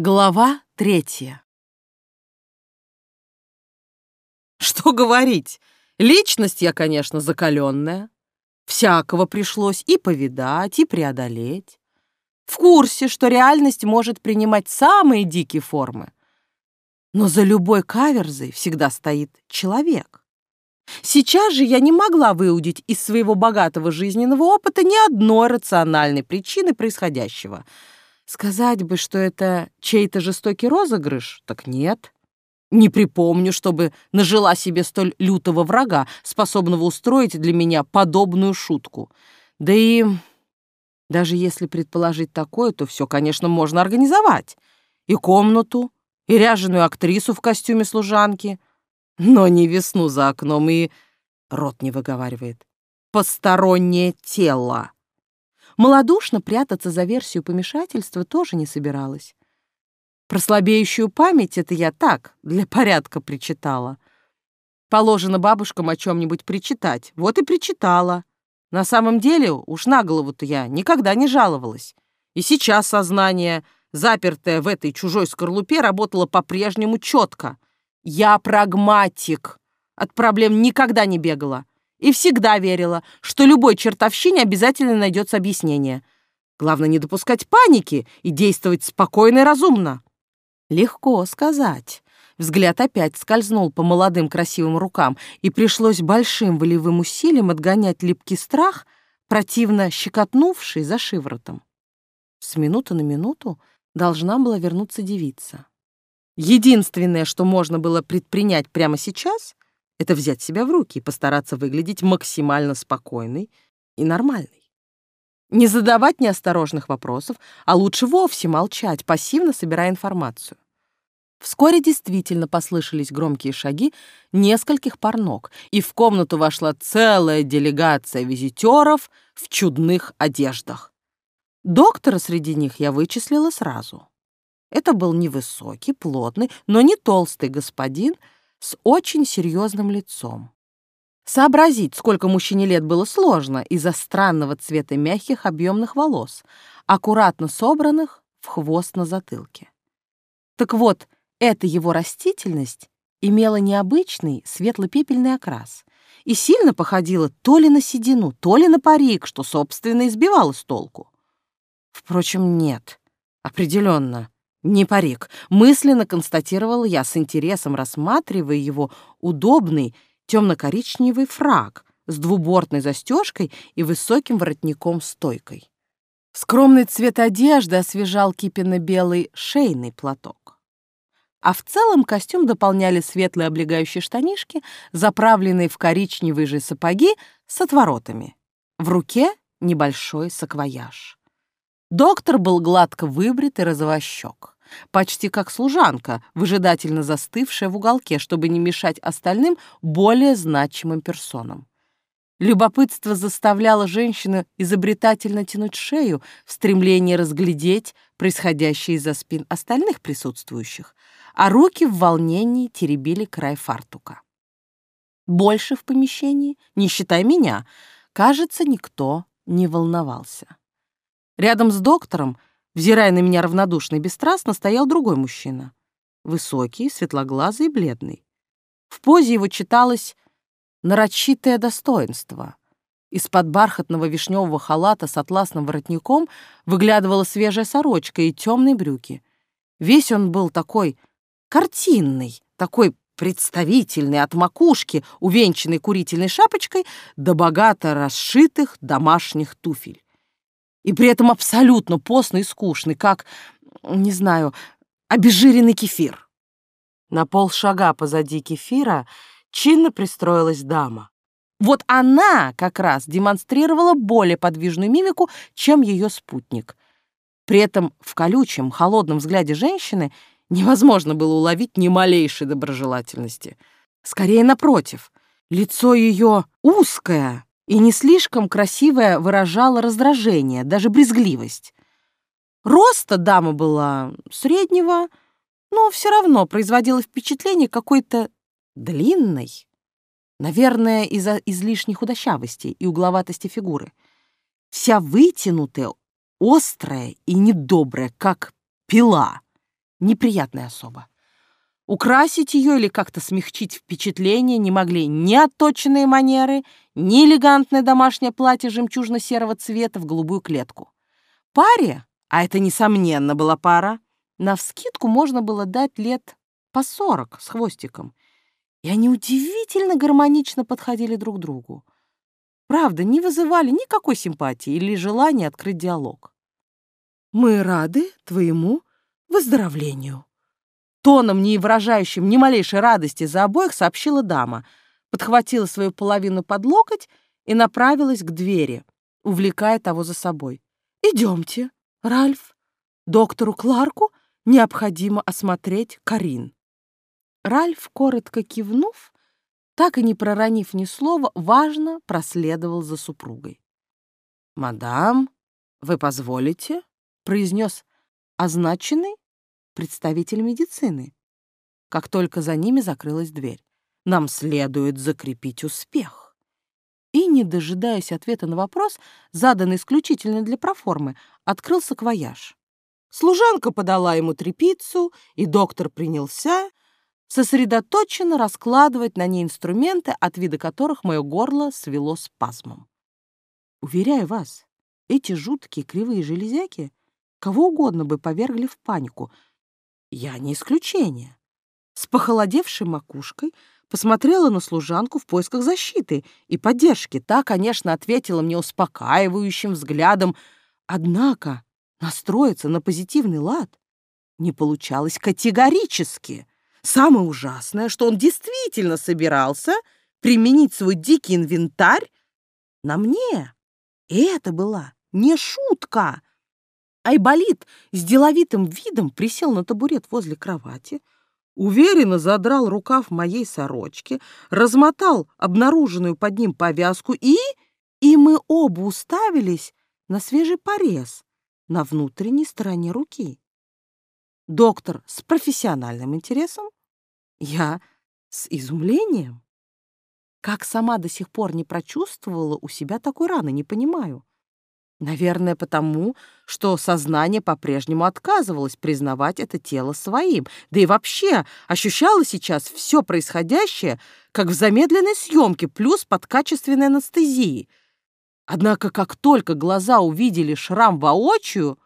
Глава третья. Что говорить? Личность я, конечно, закаленная. Всякого пришлось и повидать, и преодолеть. В курсе, что реальность может принимать самые дикие формы. Но за любой каверзой всегда стоит человек. Сейчас же я не могла выудить из своего богатого жизненного опыта ни одной рациональной причины происходящего — Сказать бы, что это чей-то жестокий розыгрыш, так нет. Не припомню, чтобы нажила себе столь лютого врага, способного устроить для меня подобную шутку. Да и даже если предположить такое, то все, конечно, можно организовать. И комнату, и ряженую актрису в костюме служанки, но не весну за окном и... Рот не выговаривает. Постороннее тело. Молодушно прятаться за версию помешательства тоже не собиралась. Про слабеющую память это я так, для порядка причитала. Положено бабушкам о чем-нибудь причитать, вот и причитала. На самом деле, уж на голову-то я никогда не жаловалась. И сейчас сознание, запертое в этой чужой скорлупе, работало по-прежнему четко. Я прагматик. От проблем никогда не бегала и всегда верила, что любой чертовщине обязательно найдется объяснение. Главное не допускать паники и действовать спокойно и разумно. Легко сказать. Взгляд опять скользнул по молодым красивым рукам, и пришлось большим волевым усилием отгонять липкий страх, противно щекотнувший за шиворотом. С минуты на минуту должна была вернуться девица. Единственное, что можно было предпринять прямо сейчас, это взять себя в руки и постараться выглядеть максимально спокойной и нормальной. Не задавать неосторожных вопросов, а лучше вовсе молчать, пассивно собирая информацию. Вскоре действительно послышались громкие шаги нескольких пар ног, и в комнату вошла целая делегация визитеров в чудных одеждах. Доктора среди них я вычислила сразу. Это был невысокий, плотный, но не толстый господин — с очень серьезным лицом. Сообразить, сколько мужчине лет, было сложно из-за странного цвета мягких объемных волос, аккуратно собранных в хвост на затылке. Так вот, эта его растительность имела необычный светло-пепельный окрас и сильно походила то ли на седину, то ли на парик, что, собственно, избивало с толку. Впрочем, нет, определенно, не парик. Мысленно констатировала я с интересом, рассматривая его удобный темно-коричневый фраг с двубортной застежкой и высоким воротником-стойкой. Скромный цвет одежды освежал кипенно-белый шейный платок. А в целом костюм дополняли светлые облегающие штанишки, заправленные в коричневые же сапоги с отворотами. В руке небольшой саквояж. Доктор был гладко выбрит и розовощек, почти как служанка, выжидательно застывшая в уголке, чтобы не мешать остальным более значимым персонам. Любопытство заставляло женщину изобретательно тянуть шею в стремлении разглядеть происходящее из-за спин остальных присутствующих, а руки в волнении теребили край фартука. Больше в помещении, не считай меня, кажется, никто не волновался. Рядом с доктором, взирая на меня равнодушно и бесстрастно, стоял другой мужчина. Высокий, светлоглазый и бледный. В позе его читалось нарочитое достоинство. Из-под бархатного вишневого халата с атласным воротником выглядывала свежая сорочка и темные брюки. Весь он был такой картинный, такой представительный от макушки, увенчанный курительной шапочкой, до богато расшитых домашних туфель и при этом абсолютно постный и скучный, как, не знаю, обезжиренный кефир. На полшага позади кефира чинно пристроилась дама. Вот она как раз демонстрировала более подвижную мимику, чем ее спутник. При этом в колючем, холодном взгляде женщины невозможно было уловить ни малейшей доброжелательности. Скорее, напротив, лицо ее узкое, и не слишком красивая выражала раздражение, даже брезгливость. Роста дама была среднего, но все равно производила впечатление какой-то длинной. Наверное, из-за излишней худощавости и угловатости фигуры. Вся вытянутая, острая и недобрая, как пила. неприятная особа. Украсить ее или как-то смягчить впечатление не могли ни отточенные манеры, ни элегантное домашнее платье жемчужно-серого цвета в голубую клетку. Паре, а это, несомненно, была пара, навскидку можно было дать лет по сорок с хвостиком. И они удивительно гармонично подходили друг другу. Правда, не вызывали никакой симпатии или желания открыть диалог. «Мы рады твоему выздоровлению», Тоном, не выражающим ни малейшей радости за обоих, сообщила дама, подхватила свою половину под локоть и направилась к двери, увлекая того за собой. «Идемте, Ральф. Доктору Кларку необходимо осмотреть Карин». Ральф, коротко кивнув, так и не проронив ни слова, важно проследовал за супругой. «Мадам, вы позволите?» — произнес означенный представитель медицины. Как только за ними закрылась дверь. Нам следует закрепить успех. И, не дожидаясь ответа на вопрос, заданный исключительно для проформы, открылся квояж. Служанка подала ему трепицу, и доктор принялся сосредоточенно раскладывать на ней инструменты, от вида которых мое горло свело спазмом. Уверяю вас, эти жуткие кривые железяки кого угодно бы повергли в панику — я не исключение. С похолодевшей макушкой посмотрела на служанку в поисках защиты и поддержки. Та, конечно, ответила мне успокаивающим взглядом, однако настроиться на позитивный лад не получалось категорически. Самое ужасное, что он действительно собирался применить свой дикий инвентарь на мне. И это была не шутка. Айболит с деловитым видом присел на табурет возле кровати, уверенно задрал рукав моей сорочки, размотал обнаруженную под ним повязку и... И мы оба уставились на свежий порез на внутренней стороне руки. Доктор с профессиональным интересом, я с изумлением. Как сама до сих пор не прочувствовала у себя такой раны, не понимаю. Наверное, потому, что сознание по-прежнему отказывалось признавать это тело своим, да и вообще ощущало сейчас все происходящее, как в замедленной съемке, плюс под качественной анестезией. Однако, как только глаза увидели шрам воочию,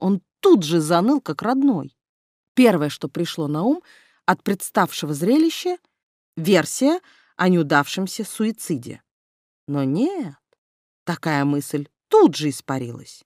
он тут же заныл, как родной. Первое, что пришло на ум от представшего зрелища — версия о неудавшемся суициде. Но нет, такая мысль тут же испарилась.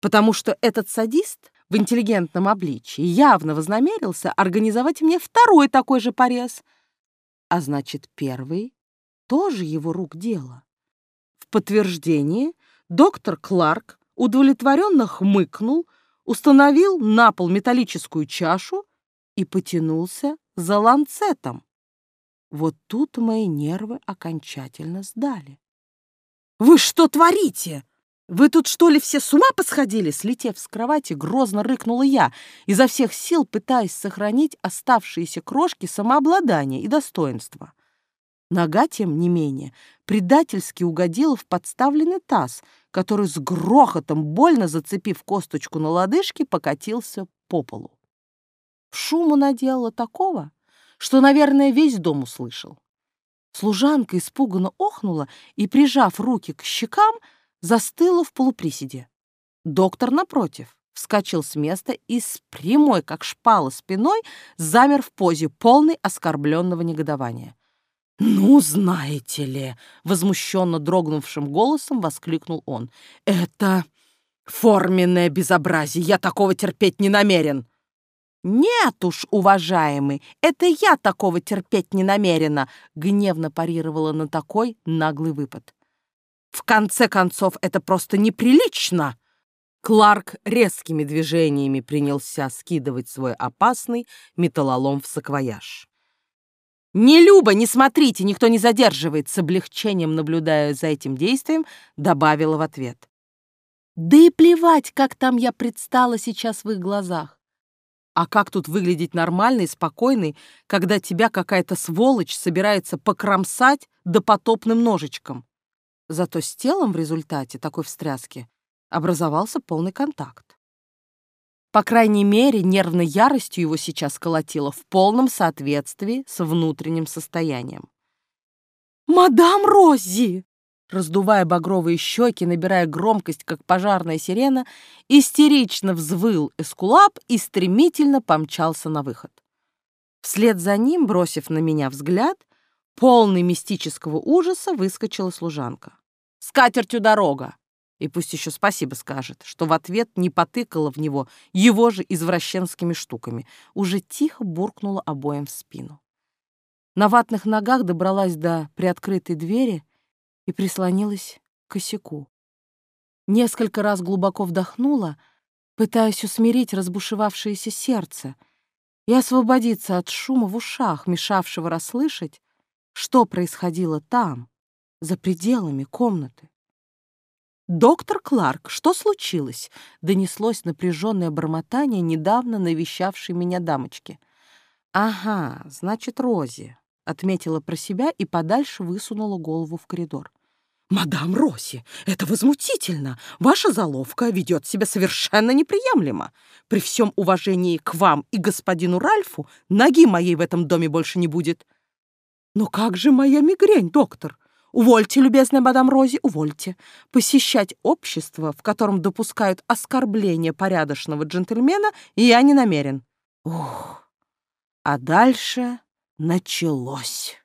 Потому что этот садист в интеллигентном обличии явно вознамерился организовать мне второй такой же порез. А значит, первый тоже его рук дело. В подтверждение доктор Кларк удовлетворенно хмыкнул, установил на пол металлическую чашу и потянулся за ланцетом. Вот тут мои нервы окончательно сдали. «Вы что творите?» «Вы тут, что ли, все с ума посходили?» Слетев с кровати, грозно рыкнула я, изо всех сил пытаясь сохранить оставшиеся крошки самообладания и достоинства. Нога, тем не менее, предательски угодила в подставленный таз, который с грохотом, больно зацепив косточку на лодыжке, покатился по полу. Шуму наделала такого, что, наверное, весь дом услышал. Служанка испуганно охнула и, прижав руки к щекам, застыла в полуприседе. Доктор, напротив, вскочил с места и с прямой, как шпала, спиной замер в позе, полной оскорбленного негодования. «Ну, знаете ли!» — возмущенно дрогнувшим голосом воскликнул он. «Это форменное безобразие! Я такого терпеть не намерен!» «Нет уж, уважаемый, это я такого терпеть не намерена!» — гневно парировала на такой наглый выпад. В конце концов, это просто неприлично!» Кларк резкими движениями принялся скидывать свой опасный металлолом в саквояж. «Не, Люба, не смотрите, никто не задерживает!» С облегчением, наблюдая за этим действием, добавила в ответ. «Да и плевать, как там я предстала сейчас в их глазах. А как тут выглядеть нормально и спокойной, когда тебя какая-то сволочь собирается покромсать допотопным ножичком? Зато с телом в результате такой встряски образовался полный контакт. По крайней мере, нервной яростью его сейчас колотило в полном соответствии с внутренним состоянием. «Мадам Рози!» Раздувая багровые щеки, набирая громкость, как пожарная сирена, истерично взвыл эскулап и стремительно помчался на выход. Вслед за ним, бросив на меня взгляд, полный мистического ужаса выскочила служанка. «С катертью дорога!» И пусть еще спасибо скажет, что в ответ не потыкала в него его же извращенскими штуками, уже тихо буркнула обоим в спину. На ватных ногах добралась до приоткрытой двери и прислонилась к косяку. Несколько раз глубоко вдохнула, пытаясь усмирить разбушевавшееся сердце и освободиться от шума в ушах, мешавшего расслышать, что происходило там, за пределами комнаты. «Доктор Кларк, что случилось?» — донеслось напряженное бормотание недавно навещавшей меня дамочки. «Ага, значит, Рози», — отметила про себя и подальше высунула голову в коридор. «Мадам Роси, это возмутительно! Ваша заловка ведет себя совершенно неприемлемо. При всем уважении к вам и господину Ральфу ноги моей в этом доме больше не будет». «Но как же моя мигрень, доктор? Увольте, любезная мадам Рози, увольте. Посещать общество, в котором допускают оскорбление порядочного джентльмена, я не намерен. Ух, а дальше началось.